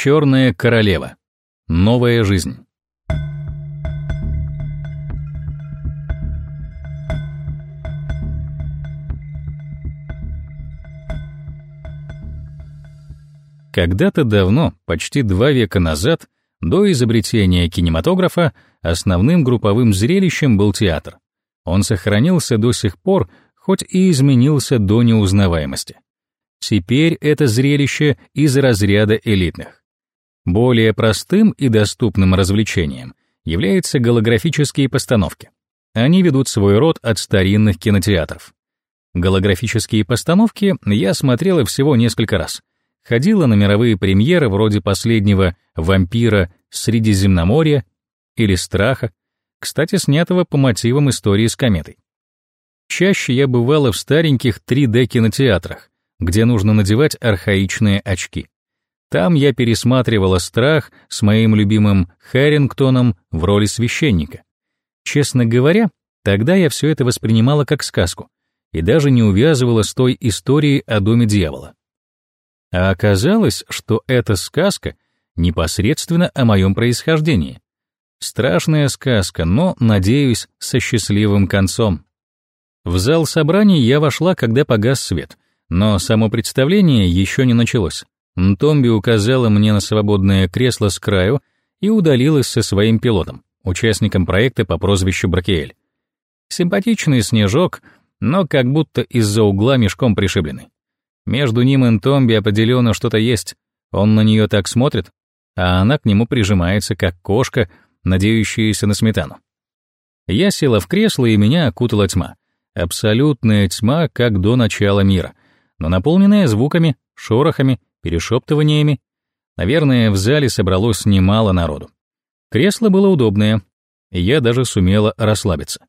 Черная королева. Новая жизнь. Когда-то давно, почти два века назад, до изобретения кинематографа, основным групповым зрелищем был театр. Он сохранился до сих пор, хоть и изменился до неузнаваемости. Теперь это зрелище из разряда элитных. Более простым и доступным развлечением являются голографические постановки. Они ведут свой род от старинных кинотеатров. Голографические постановки я смотрела всего несколько раз. Ходила на мировые премьеры вроде последнего «Вампира Средиземноморья» или «Страха», кстати, снятого по мотивам истории с кометой. Чаще я бывала в стареньких 3D-кинотеатрах, где нужно надевать архаичные очки. Там я пересматривала «Страх» с моим любимым Хэрингтоном в роли священника. Честно говоря, тогда я все это воспринимала как сказку и даже не увязывала с той историей о доме дьявола. А оказалось, что эта сказка непосредственно о моем происхождении. Страшная сказка, но, надеюсь, со счастливым концом. В зал собраний я вошла, когда погас свет, но само представление еще не началось. Томби указала мне на свободное кресло с краю и удалилась со своим пилотом, участником проекта по прозвищу Бракеэль. Симпатичный снежок, но как будто из-за угла мешком пришибленный. Между ним и Томби определенно что-то есть. Он на нее так смотрит, а она к нему прижимается, как кошка, надеющаяся на сметану. Я села в кресло, и меня окутала тьма. Абсолютная тьма, как до начала мира, но наполненная звуками, шорохами, перешептываниями. Наверное, в зале собралось немало народу. Кресло было удобное, и я даже сумела расслабиться.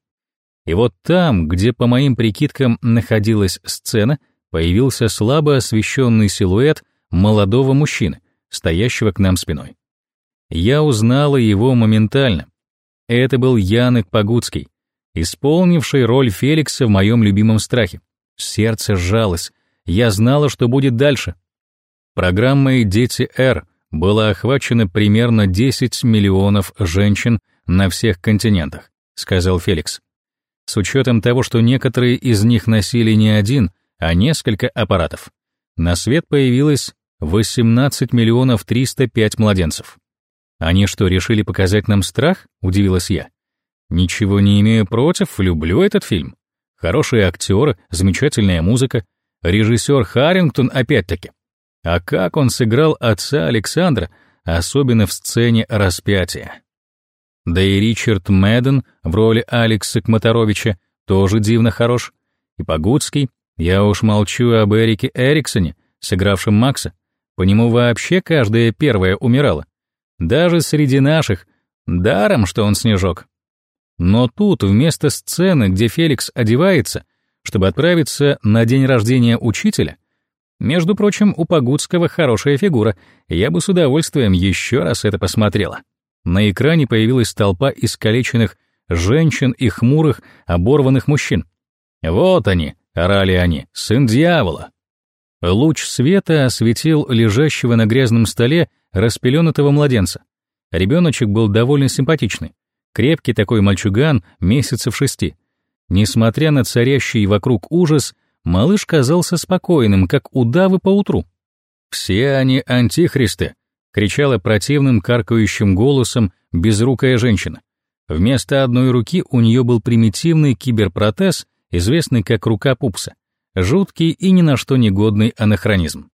И вот там, где по моим прикидкам находилась сцена, появился слабо освещенный силуэт молодого мужчины, стоящего к нам спиной. Я узнала его моментально. Это был Янек Погудский, исполнивший роль Феликса в моем любимом страхе. Сердце сжалось. Я знала, что будет дальше. Программой «Дети Р» было охвачено примерно 10 миллионов женщин на всех континентах, сказал Феликс. С учетом того, что некоторые из них носили не один, а несколько аппаратов. На свет появилось 18 миллионов 305 младенцев. Они что, решили показать нам страх? Удивилась я. Ничего не имею против, люблю этот фильм. Хорошие актеры, замечательная музыка. Режиссер Харрингтон опять-таки. А как он сыграл отца Александра, особенно в сцене распятия. Да и Ричард Мэдден в роли Алекса Кматоровича тоже дивно хорош. И Погудский, я уж молчу об Эрике Эриксоне, сыгравшем Макса. По нему вообще каждая первая умирала. Даже среди наших. Даром, что он снежок. Но тут, вместо сцены, где Феликс одевается, чтобы отправиться на день рождения учителя, между прочим, у Погудского хорошая фигура, я бы с удовольствием еще раз это посмотрела. На экране появилась толпа искалеченных женщин и хмурых, оборванных мужчин. Вот они, — орали они, — сын дьявола. Луч света осветил лежащего на грязном столе распеленутого младенца. Ребеночек был довольно симпатичный. Крепкий такой мальчуган, месяцев шести. Несмотря на царящий вокруг ужас, малыш казался спокойным, как удавы поутру. «Все они антихристы!» — кричала противным каркающим голосом безрукая женщина. Вместо одной руки у нее был примитивный киберпротез — известный как рука пупса, жуткий и ни на что негодный анахронизм.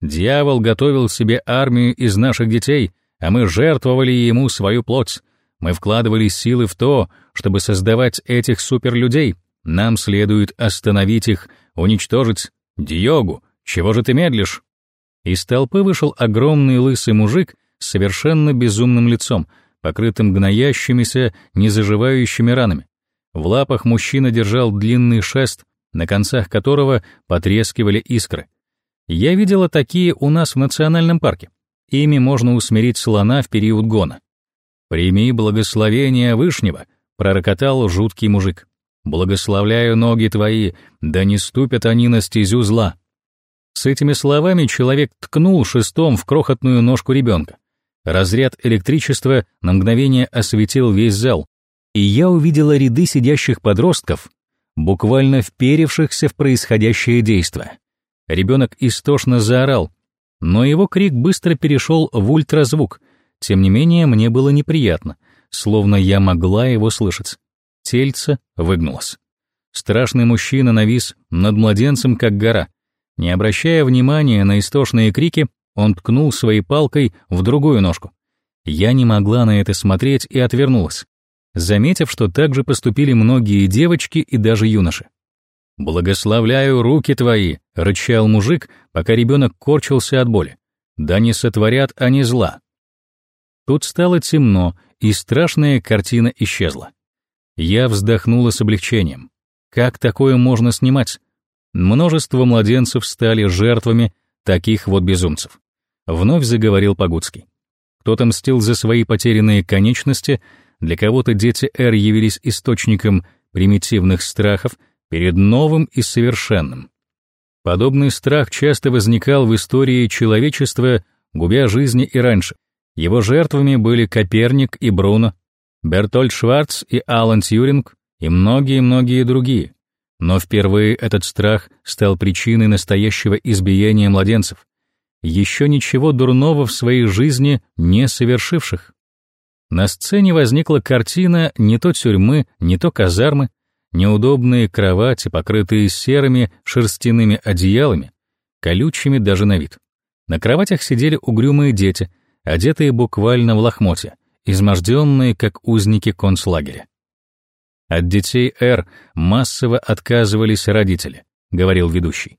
Дьявол готовил себе армию из наших детей, а мы жертвовали ему свою плоть. Мы вкладывали силы в то, чтобы создавать этих суперлюдей. Нам следует остановить их, уничтожить. Диогу, чего же ты медлишь? Из толпы вышел огромный лысый мужик с совершенно безумным лицом, покрытым гноящимися, незаживающими ранами. В лапах мужчина держал длинный шест, на концах которого потрескивали искры. Я видела такие у нас в национальном парке. Ими можно усмирить слона в период гона. «Прими благословение Вышнего», — пророкотал жуткий мужик. «Благословляю ноги твои, да не ступят они на стезю зла». С этими словами человек ткнул шестом в крохотную ножку ребенка. Разряд электричества на мгновение осветил весь зал, и я увидела ряды сидящих подростков, буквально вперевшихся в происходящее действие. Ребенок истошно заорал, но его крик быстро перешел в ультразвук. Тем не менее, мне было неприятно, словно я могла его слышать. Тельце выгнулось. Страшный мужчина навис над младенцем, как гора. Не обращая внимания на истошные крики, он ткнул своей палкой в другую ножку. Я не могла на это смотреть и отвернулась, заметив, что так же поступили многие девочки и даже юноши. «Благословляю руки твои», — рычал мужик, пока ребенок корчился от боли. «Да не сотворят они зла». Тут стало темно, и страшная картина исчезла. Я вздохнула с облегчением. Как такое можно снимать? Множество младенцев стали жертвами таких вот безумцев. Вновь заговорил Погудский. Кто-то мстил за свои потерянные конечности, для кого-то дети Р явились источником примитивных страхов, перед новым и совершенным. Подобный страх часто возникал в истории человечества, губя жизни и раньше. Его жертвами были Коперник и Бруно, Бертольд Шварц и Алан Тьюринг и многие-многие другие. Но впервые этот страх стал причиной настоящего избиения младенцев, еще ничего дурного в своей жизни не совершивших. На сцене возникла картина не то тюрьмы, не то казармы, неудобные кровати, покрытые серыми шерстяными одеялами, колючими даже на вид. На кроватях сидели угрюмые дети, одетые буквально в лохмотья, изможденные, как узники концлагеря. От детей Р массово отказывались родители, говорил ведущий.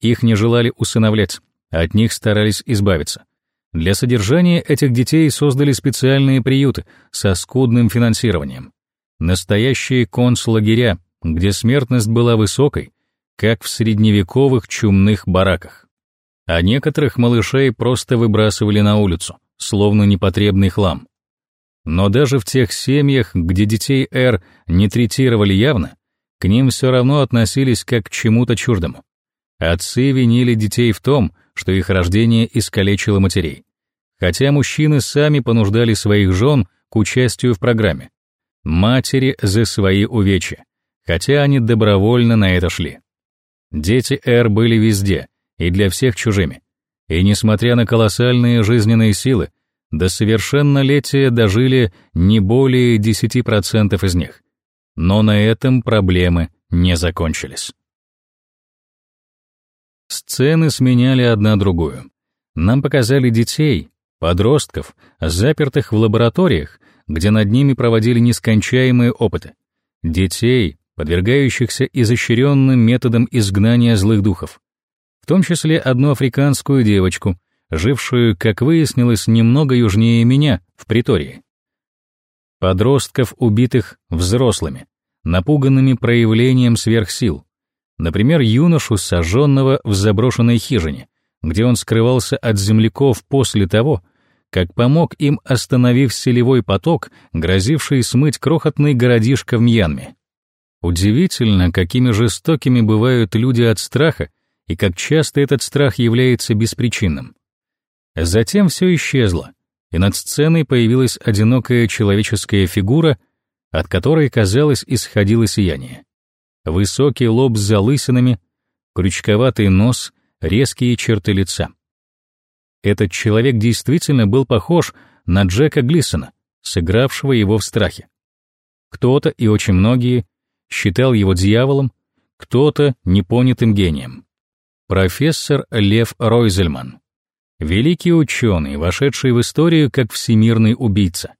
Их не желали усыновлять, от них старались избавиться. Для содержания этих детей создали специальные приюты со скудным финансированием. Настоящие концлагеря, где смертность была высокой, как в средневековых чумных бараках. А некоторых малышей просто выбрасывали на улицу, словно непотребный хлам. Но даже в тех семьях, где детей Р не третировали явно, к ним все равно относились как к чему-то чуждому. Отцы винили детей в том, что их рождение искалечило матерей. Хотя мужчины сами понуждали своих жен к участию в программе, матери за свои увечья, хотя они добровольно на это шли. Дети Р были везде и для всех чужими. И несмотря на колоссальные жизненные силы, до совершеннолетия дожили не более 10% из них. Но на этом проблемы не закончились. Сцены сменяли одна другую. Нам показали детей, подростков, запертых в лабораториях, где над ними проводили нескончаемые опыты. Детей, подвергающихся изощренным методам изгнания злых духов. В том числе одну африканскую девочку, жившую, как выяснилось, немного южнее меня, в Притории. Подростков, убитых взрослыми, напуганными проявлением сверхсил. Например, юношу, сожженного в заброшенной хижине, где он скрывался от земляков после того, как помог им, остановив селевой поток, грозивший смыть крохотный городишко в Мьянме. Удивительно, какими жестокими бывают люди от страха, и как часто этот страх является беспричинным. Затем все исчезло, и над сценой появилась одинокая человеческая фигура, от которой, казалось, исходило сияние. Высокий лоб с залысинами, крючковатый нос, резкие черты лица. Этот человек действительно был похож на Джека Глисона, сыгравшего его в страхе. Кто-то, и очень многие, считал его дьяволом, кто-то непонятым гением. Профессор Лев Ройзельман. Великий ученый, вошедший в историю как всемирный убийца.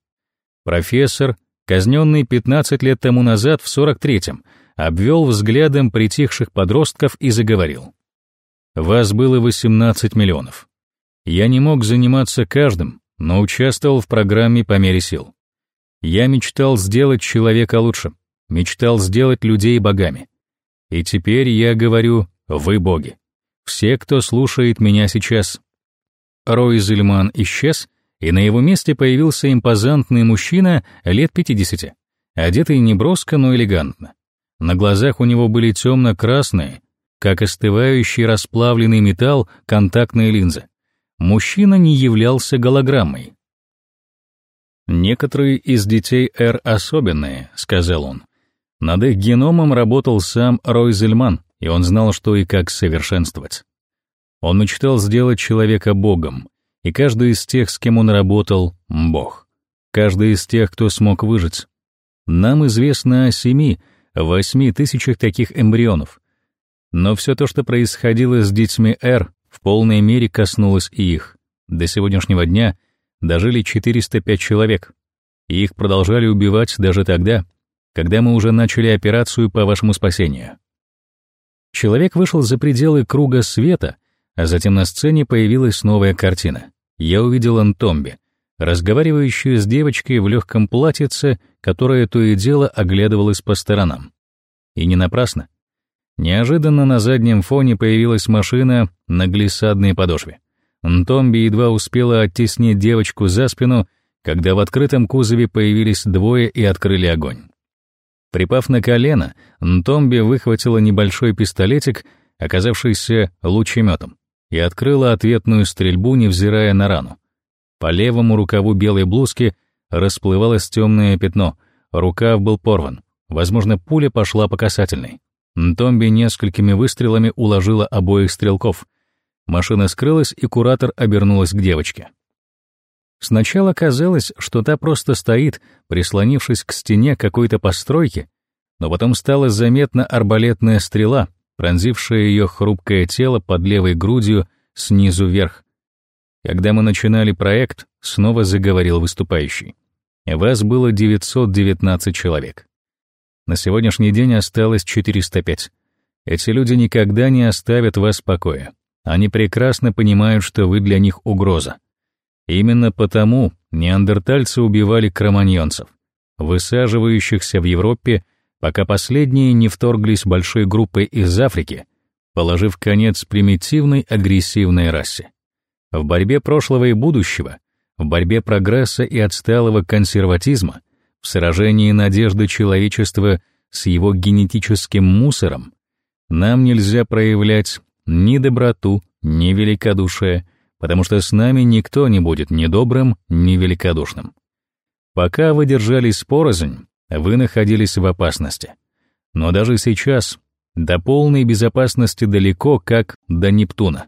Профессор, казненный 15 лет тому назад в 43-м, обвел взглядом притихших подростков и заговорил. «Вас было 18 миллионов. Я не мог заниматься каждым, но участвовал в программе по мере сил. Я мечтал сделать человека лучше, мечтал сделать людей богами. И теперь я говорю, вы боги. Все, кто слушает меня сейчас. Рой Зельман исчез, и на его месте появился импозантный мужчина лет 50, одетый не броско, но элегантно. На глазах у него были темно-красные, как остывающий расплавленный металл контактные линзы. Мужчина не являлся голограммой. «Некоторые из детей Р особенные», — сказал он. Над их геномом работал сам Ройзельман, и он знал, что и как совершенствовать. Он мечтал сделать человека богом, и каждый из тех, с кем он работал, — бог. Каждый из тех, кто смог выжить. Нам известно о семи, восьми тысячах таких эмбрионов. Но все то, что происходило с детьми Р, в полной мере коснулось и их. До сегодняшнего дня дожили 405 человек, и их продолжали убивать даже тогда, когда мы уже начали операцию по вашему спасению. Человек вышел за пределы круга света, а затем на сцене появилась новая картина. Я увидел Антомби, разговаривающую с девочкой в легком платьице, которая то и дело оглядывалась по сторонам. И не напрасно. Неожиданно на заднем фоне появилась машина на глиссадной подошве. Антомби едва успела оттеснить девочку за спину, когда в открытом кузове появились двое и открыли огонь. Припав на колено, Нтомби выхватила небольшой пистолетик, оказавшийся лучеметом, и открыла ответную стрельбу, невзирая на рану. По левому рукаву белой блузки расплывалось темное пятно, рукав был порван. Возможно, пуля пошла по касательной. Нтомби несколькими выстрелами уложила обоих стрелков. Машина скрылась, и куратор обернулась к девочке. Сначала казалось, что та просто стоит, прислонившись к стене какой-то постройки, но потом стала заметна арбалетная стрела, пронзившая ее хрупкое тело под левой грудью снизу вверх. Когда мы начинали проект, снова заговорил выступающий. Вас было 919 человек. На сегодняшний день осталось 405. Эти люди никогда не оставят вас в покое. Они прекрасно понимают, что вы для них угроза. Именно потому неандертальцы убивали кроманьонцев, высаживающихся в Европе, пока последние не вторглись большой группой из Африки, положив конец примитивной агрессивной расе. В борьбе прошлого и будущего, в борьбе прогресса и отсталого консерватизма, в сражении надежды человечества с его генетическим мусором, нам нельзя проявлять ни доброту, ни великодушие, потому что с нами никто не будет ни добрым, ни великодушным. Пока вы держались порознь, вы находились в опасности. Но даже сейчас до полной безопасности далеко, как до Нептуна.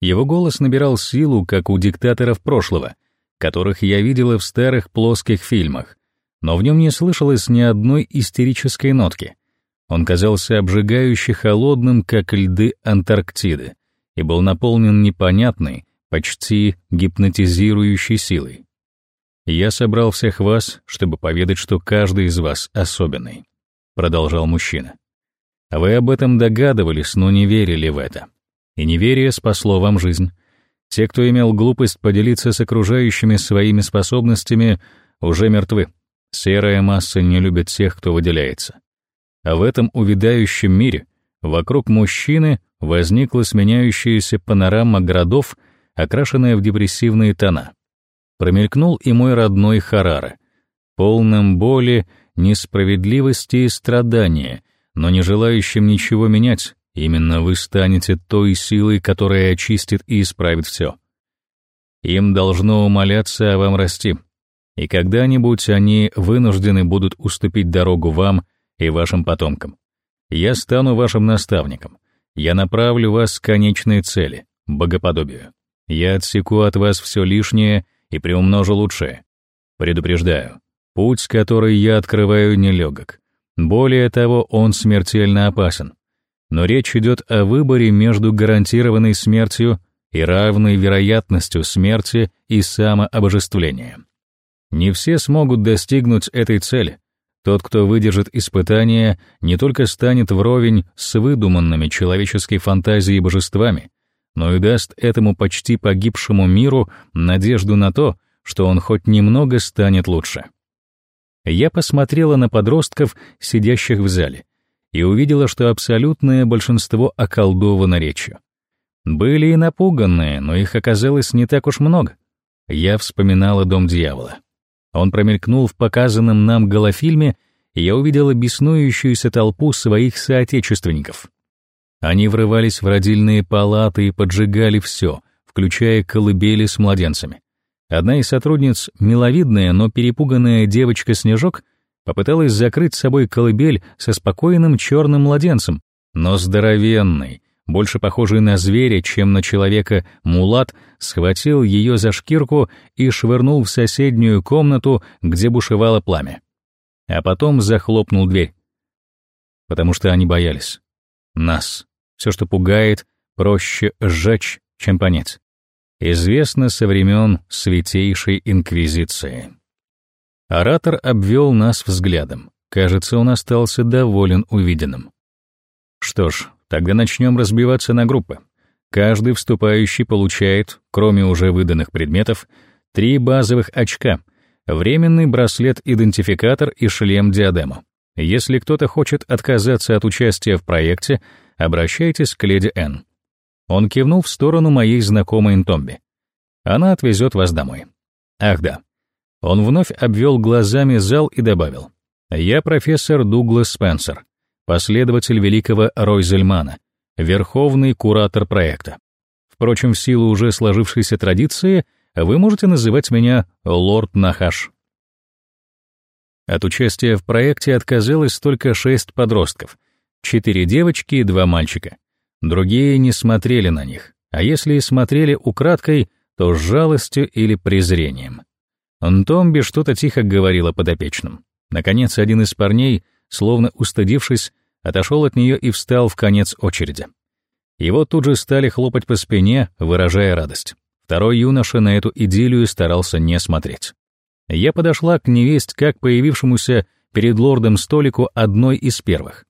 Его голос набирал силу, как у диктаторов прошлого, которых я видела в старых плоских фильмах, но в нем не слышалось ни одной истерической нотки. Он казался обжигающе холодным, как льды Антарктиды, и был наполнен непонятной, почти гипнотизирующей силой. «Я собрал всех вас, чтобы поведать, что каждый из вас особенный», — продолжал мужчина. «Вы об этом догадывались, но не верили в это. И неверие спасло вам жизнь. Те, кто имел глупость поделиться с окружающими своими способностями, уже мертвы. Серая масса не любит тех, кто выделяется. А в этом увядающем мире вокруг мужчины возникла сменяющаяся панорама городов, окрашенная в депрессивные тона. Промелькнул и мой родной Харара, полным боли, несправедливости и страдания, но не желающим ничего менять, именно вы станете той силой, которая очистит и исправит все. Им должно умоляться, а вам расти. И когда-нибудь они вынуждены будут уступить дорогу вам и вашим потомкам. Я стану вашим наставником. Я направлю вас к конечной цели — богоподобию. Я отсеку от вас все лишнее и приумножу лучшее. Предупреждаю, путь, который я открываю, нелегок. Более того, он смертельно опасен. Но речь идет о выборе между гарантированной смертью и равной вероятностью смерти и самообожествления. Не все смогут достигнуть этой цели, тот, кто выдержит испытание, не только станет вровень с выдуманными человеческой фантазией божествами, но и даст этому почти погибшему миру надежду на то, что он хоть немного станет лучше. Я посмотрела на подростков, сидящих в зале, и увидела, что абсолютное большинство околдовано речью. Были и напуганные, но их оказалось не так уж много. Я вспоминала «Дом дьявола». Он промелькнул в показанном нам голофильме, и я увидела беснующуюся толпу своих соотечественников. Они врывались в родильные палаты и поджигали все, включая колыбели с младенцами. Одна из сотрудниц, миловидная, но перепуганная девочка-снежок, попыталась закрыть собой колыбель со спокойным черным младенцем, но здоровенный, больше похожий на зверя, чем на человека, мулат схватил ее за шкирку и швырнул в соседнюю комнату, где бушевало пламя. А потом захлопнул дверь. Потому что они боялись. Нас. Все, что пугает, проще сжечь, чем понять. Известно со времен Святейшей Инквизиции. Оратор обвел нас взглядом. Кажется, он остался доволен увиденным. Что ж, тогда начнем разбиваться на группы. Каждый вступающий получает, кроме уже выданных предметов, три базовых очка, временный браслет-идентификатор и шлем-диадему. Если кто-то хочет отказаться от участия в проекте, обращайтесь к леди Н. Он кивнул в сторону моей знакомой Нтомби. Она отвезет вас домой. Ах да. Он вновь обвел глазами зал и добавил. Я профессор Дуглас Спенсер, последователь великого Ройзельмана, верховный куратор проекта. Впрочем, в силу уже сложившейся традиции, вы можете называть меня Лорд Нахаш. От участия в проекте отказалось только шесть подростков, четыре девочки и два мальчика. Другие не смотрели на них, а если и смотрели украдкой, то с жалостью или презрением. Антомби что-то тихо говорила подопечным. Наконец, один из парней, словно устыдившись, отошел от нее и встал в конец очереди. Его тут же стали хлопать по спине, выражая радость. Второй юноша на эту идиллию старался не смотреть. Я подошла к невесть, как появившемуся перед лордом столику одной из первых.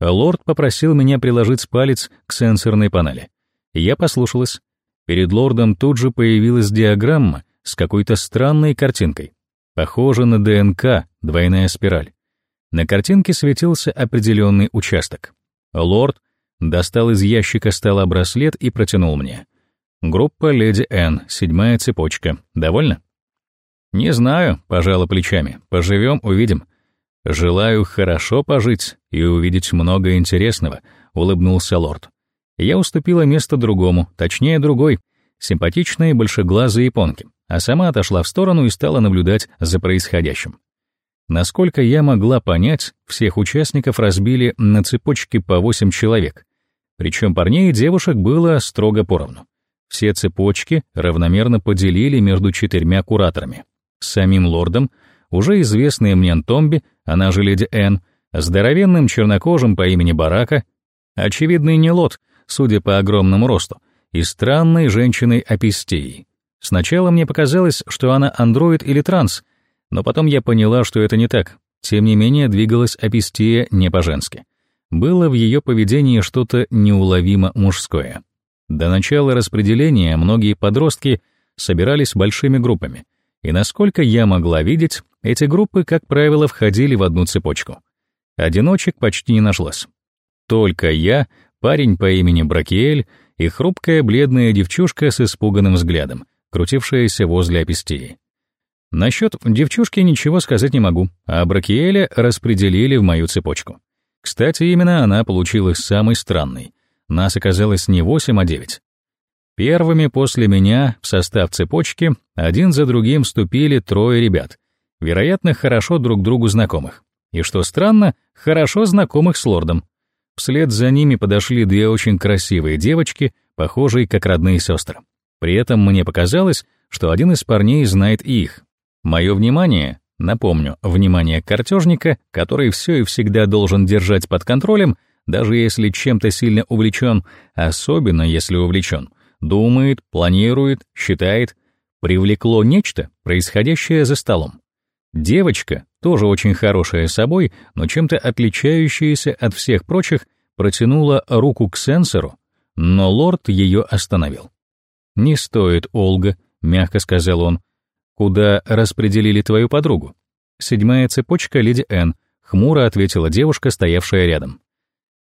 Лорд попросил меня приложить палец к сенсорной панели. Я послушалась. Перед лордом тут же появилась диаграмма с какой-то странной картинкой. Похоже на ДНК, двойная спираль. На картинке светился определенный участок. Лорд достал из ящика стола браслет и протянул мне. Группа Леди Н, седьмая цепочка. Довольно? Не знаю, пожала плечами. Поживем, увидим. «Желаю хорошо пожить и увидеть много интересного», — улыбнулся лорд. Я уступила место другому, точнее другой, симпатичной большеглазой японке, а сама отошла в сторону и стала наблюдать за происходящим. Насколько я могла понять, всех участников разбили на цепочки по восемь человек, причем парней и девушек было строго поровну. Все цепочки равномерно поделили между четырьмя кураторами. Самим лордом — уже известная мне Антомби, она же леди Н, здоровенным чернокожим по имени Барака, очевидный нелот, судя по огромному росту, и странной женщиной Апистеей. Сначала мне показалось, что она андроид или транс, но потом я поняла, что это не так. Тем не менее, двигалась Апистея не по-женски. Было в ее поведении что-то неуловимо мужское. До начала распределения многие подростки собирались большими группами — и насколько я могла видеть, эти группы, как правило, входили в одну цепочку. Одиночек почти не нашлось. Только я, парень по имени Бракиэль и хрупкая бледная девчушка с испуганным взглядом, крутившаяся возле апистии. Насчет девчушки ничего сказать не могу, а Бракиэля распределили в мою цепочку. Кстати, именно она получилась самой странной. Нас оказалось не восемь, а девять. Первыми после меня в состав цепочки один за другим вступили трое ребят, вероятно, хорошо друг другу знакомых. И что странно, хорошо знакомых с лордом. Вслед за ними подошли две очень красивые девочки, похожие как родные сестры. При этом мне показалось, что один из парней знает их. Мое внимание, напомню, внимание картежника, который все и всегда должен держать под контролем, даже если чем-то сильно увлечен, особенно если увлечен, думает, планирует, считает, привлекло нечто, происходящее за столом. Девочка, тоже очень хорошая собой, но чем-то отличающаяся от всех прочих, протянула руку к сенсору, но лорд ее остановил. «Не стоит, Олга», — мягко сказал он. «Куда распределили твою подругу?» «Седьмая цепочка, леди Н», — хмуро ответила девушка, стоявшая рядом.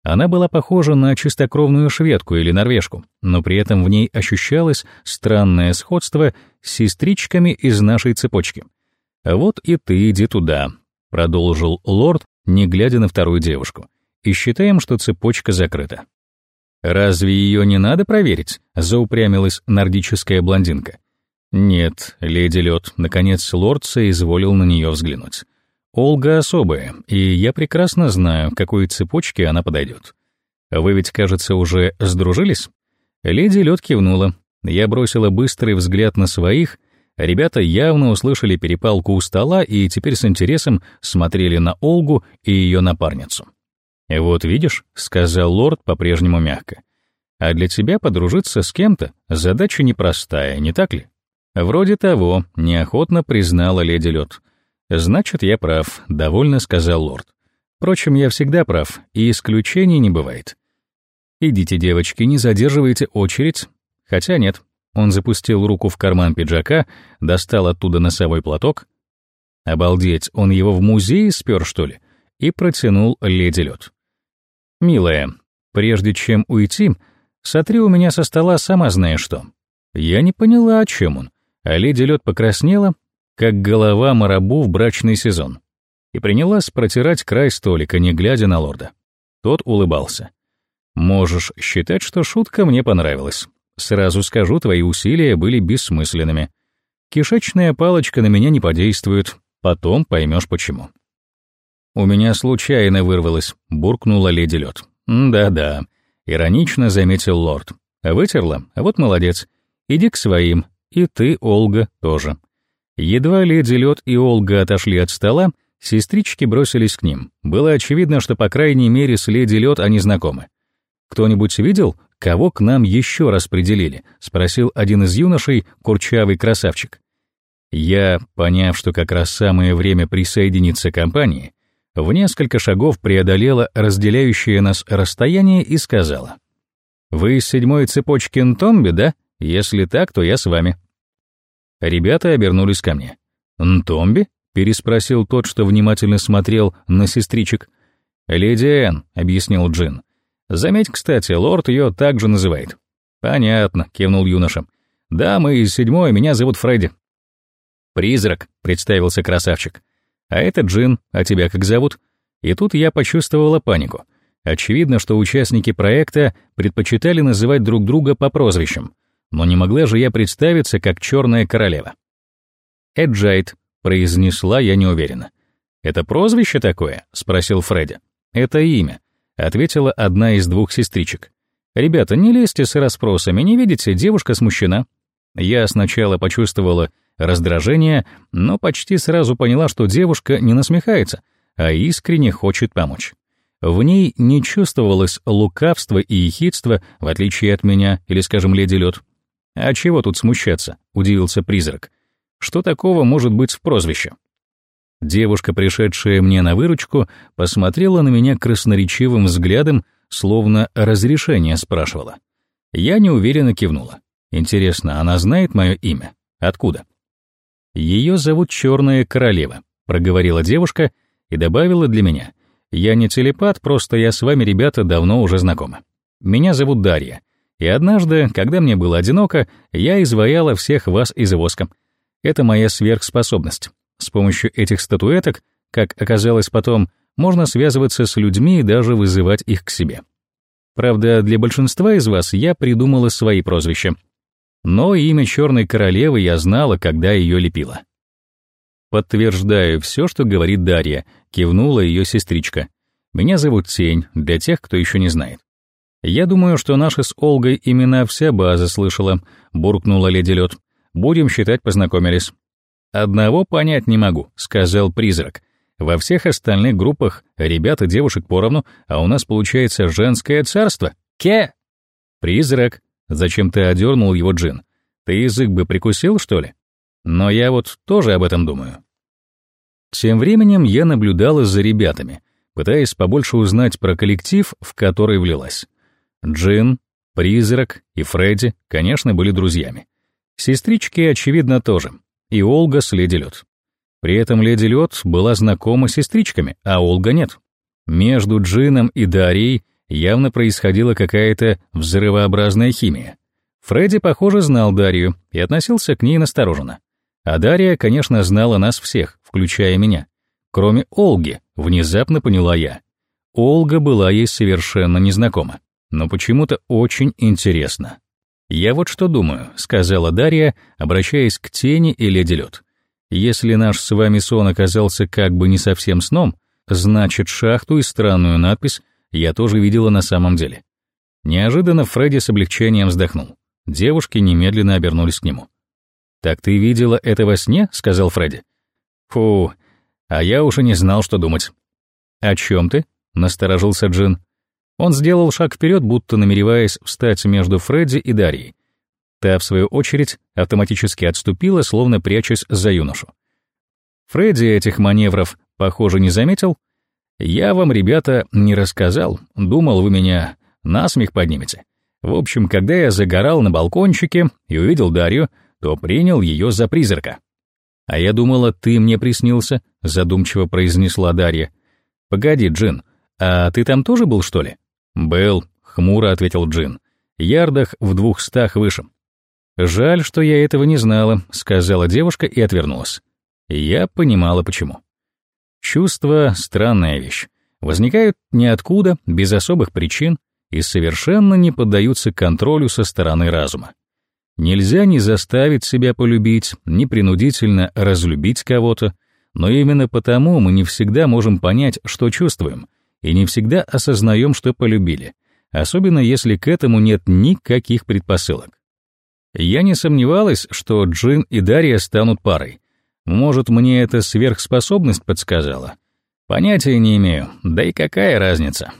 Она была похожа на чистокровную шведку или норвежку, но при этом в ней ощущалось странное сходство с сестричками из нашей цепочки. «Вот и ты иди туда», — продолжил лорд, не глядя на вторую девушку. «И считаем, что цепочка закрыта». «Разве ее не надо проверить?» — заупрямилась нордическая блондинка. «Нет, леди Лед, наконец лорд соизволил на нее взглянуть. Олга особая, и я прекрасно знаю, какой цепочке она подойдет. Вы ведь, кажется, уже сдружились?» Леди Лед кивнула. Я бросила быстрый взгляд на своих. Ребята явно услышали перепалку у стола и теперь с интересом смотрели на Олгу и ее напарницу. «Вот видишь», — сказал лорд по-прежнему мягко, «а для тебя подружиться с кем-то задача непростая, не так ли?» «Вроде того», — неохотно признала леди Лед. «Значит, я прав», — довольно сказал лорд. «Впрочем, я всегда прав, и исключений не бывает. Идите, девочки, не задерживайте очередь. Хотя нет». Он запустил руку в карман пиджака, достал оттуда носовой платок. Обалдеть, он его в музее спер, что ли? И протянул леди Лед. «Милая, прежде чем уйти, сотри у меня со стола сама знаешь что». Я не поняла, о чем он, а леди Лед покраснела, как голова марабу в брачный сезон, и принялась протирать край столика, не глядя на лорда. Тот улыбался. «Можешь считать, что шутка мне понравилась. Сразу скажу, твои усилия были бессмысленными. Кишечная палочка на меня не подействует, потом поймешь почему». «У меня случайно вырвалось», — буркнула леди Лед. «Да-да», — иронично заметил лорд. «Вытерла? А вот молодец. Иди к своим. И ты, Олга, тоже». Едва леди Лед и Олга отошли от стола, сестрички бросились к ним. Было очевидно, что, по крайней мере, с леди Лед они знакомы. «Кто-нибудь видел, кого к нам еще распределили?» — спросил один из юношей, курчавый красавчик. Я, поняв, что как раз самое время присоединиться к компании, в несколько шагов преодолела разделяющее нас расстояние и сказала. «Вы из седьмой цепочки Нтомби, да? Если так, то я с вами». Ребята обернулись ко мне. «Нтомби?» — переспросил тот, что внимательно смотрел на сестричек. «Леди Энн», — объяснил Джин. «Заметь, кстати, лорд ее также называет». «Понятно», — кивнул юноша. «Да, мы из седьмой, меня зовут Фредди». «Призрак», — представился красавчик. А это Джин, а тебя как зовут? И тут я почувствовала панику. Очевидно, что участники проекта предпочитали называть друг друга по прозвищам, но не могла же я представиться как черная королева. «Эджайт», — произнесла я неуверенно. «Это прозвище такое?» — спросил Фредди. «Это имя», — ответила одна из двух сестричек. «Ребята, не лезьте с расспросами, не видите, девушка смущена». Я сначала почувствовала раздражение, но почти сразу поняла, что девушка не насмехается, а искренне хочет помочь. В ней не чувствовалось лукавства и ехидства, в отличие от меня или, скажем, леди Лед. «А чего тут смущаться?» — удивился призрак. «Что такого может быть в прозвище?» Девушка, пришедшая мне на выручку, посмотрела на меня красноречивым взглядом, словно разрешение спрашивала. Я неуверенно кивнула. Интересно, она знает мое имя? Откуда? «Ее зовут Черная Королева», — проговорила девушка и добавила для меня. «Я не телепат, просто я с вами, ребята, давно уже знакома. Меня зовут Дарья, и однажды, когда мне было одиноко, я изваяла всех вас из воска. Это моя сверхспособность. С помощью этих статуэток, как оказалось потом, можно связываться с людьми и даже вызывать их к себе. Правда, для большинства из вас я придумала свои прозвища. Но имя Черной Королевы я знала, когда ее лепила. «Подтверждаю все, что говорит Дарья», — кивнула ее сестричка. «Меня зовут Тень, для тех, кто еще не знает». «Я думаю, что наша с Олгой имена вся база слышала», — буркнула леди Лед. «Будем считать, познакомились». «Одного понять не могу», — сказал призрак. «Во всех остальных группах ребята девушек поровну, а у нас получается женское царство. Ке!» «Призрак», Зачем ты одернул его джин? Ты язык бы прикусил, что ли? Но я вот тоже об этом думаю. Тем временем я наблюдала за ребятами, пытаясь побольше узнать про коллектив, в который влилась. Джин, Призрак и Фредди, конечно, были друзьями. Сестрички, очевидно, тоже. И Олга с Леди Лед. При этом Леди Лед была знакома с сестричками, а Олга нет. Между Джином и Дарьей явно происходила какая-то взрывообразная химия. Фредди, похоже, знал Дарью и относился к ней настороженно. А Дарья, конечно, знала нас всех, включая меня. Кроме Олги, внезапно поняла я. Олга была ей совершенно незнакома. но почему-то очень интересно. «Я вот что думаю», — сказала Дарья, обращаясь к тени и леди лед. «Если наш с вами сон оказался как бы не совсем сном, значит, шахту и странную надпись я тоже видела на самом деле». Неожиданно Фредди с облегчением вздохнул. Девушки немедленно обернулись к нему. «Так ты видела это во сне?» — сказал Фредди. «Фу, а я уже не знал, что думать». «О чем ты?» — насторожился Джин. Он сделал шаг вперед, будто намереваясь встать между Фредди и Дарьей. Та, в свою очередь, автоматически отступила, словно прячась за юношу. Фредди этих маневров, похоже, не заметил. «Я вам, ребята, не рассказал. Думал, вы меня насмех поднимете. В общем, когда я загорал на балкончике и увидел Дарью, то принял ее за призрака». «А я думала, ты мне приснился», — задумчиво произнесла Дарья. «Погоди, Джин, а ты там тоже был, что ли?» «Был», — хмуро ответил Джин. «Ярдах в двухстах выше». «Жаль, что я этого не знала», — сказала девушка и отвернулась. Я понимала, почему. Чувства — странная вещь. Возникают ниоткуда, без особых причин, и совершенно не поддаются контролю со стороны разума. Нельзя ни заставить себя полюбить, ни принудительно разлюбить кого-то, но именно потому мы не всегда можем понять, что чувствуем, и не всегда осознаем, что полюбили, особенно если к этому нет никаких предпосылок. Я не сомневалась, что Джин и Дарья станут парой. Может, мне эта сверхспособность подсказала? Понятия не имею, да и какая разница.